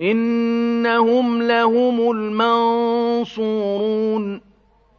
إنهم لهم المنصورون